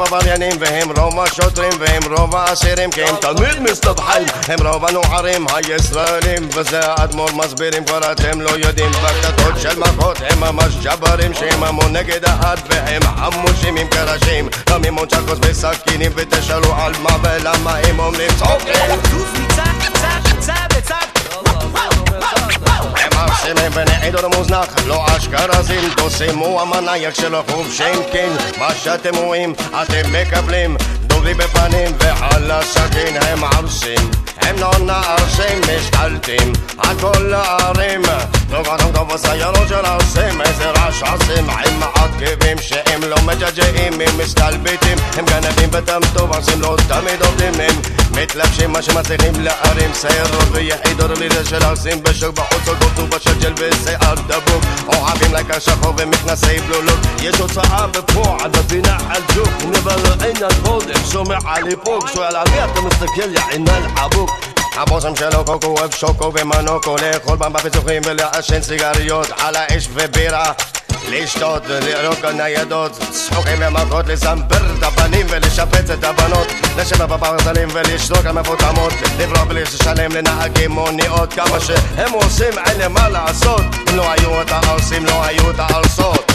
עבריינים והם רוב השוטרים והם רוב האסירים כי הם תמיד מסתבחים הם רוב הנוחרים הישראלים וזה האדמו"ר מסבירים כבר אתם לא יודעים. בקטטות של מכות הם ממש ג'ברים שהם המון נגד האחד והם חמושים עם קרשים. עם מונצ'קוס וסכינים ותשאלו על מה ולמה הם אומרים. צוחקים ארסים ונעידות מוזנח, לא אשכנזים תוסימו המנייק של החובשים כן מה שאתם רואים אתם מקבלים. דובלי בפנים וחלה סכין הם ערסים. הם לא נערסים משתלטים. על כל הערים טוב אדם טוב הסיירות של ערסים איזה רעש עושים עם עקבים שהם לא מג'ג'אים הם מסתלבטים הם גנבים בתם טוב עושים לא תמיד עובדים. הם מתלבשים מה שמצליחים להרים סיירות ויחידות לידר של ערסים בשוק בחוץ עוגות ובשג'ל ושיער דבוק. אוהבים like השחור ומכנסי בלולות. יש הוצאה בפועל בנחל ג'וק נבל עין הגולדן שומע על איפוק שואל על אתה מסתכל יא עינן חבוק הבושם שלו קוקו אוהב שוקו ומנוקו לאכול במבה פיצוחים ולעשן סיגריות על האש ובירה. לשתות, לראות ניידות, צחוקים ומכות, לזמבר את הבנים ולשפץ את הבנות, לשבת בברזלים ולשתות על מפותמות, לברוח בלי לשלם לנהגי מוניות, כמה שהם עושים אין להם מה לעשות, אם לא היו את הערסים, לא היו את הערסות.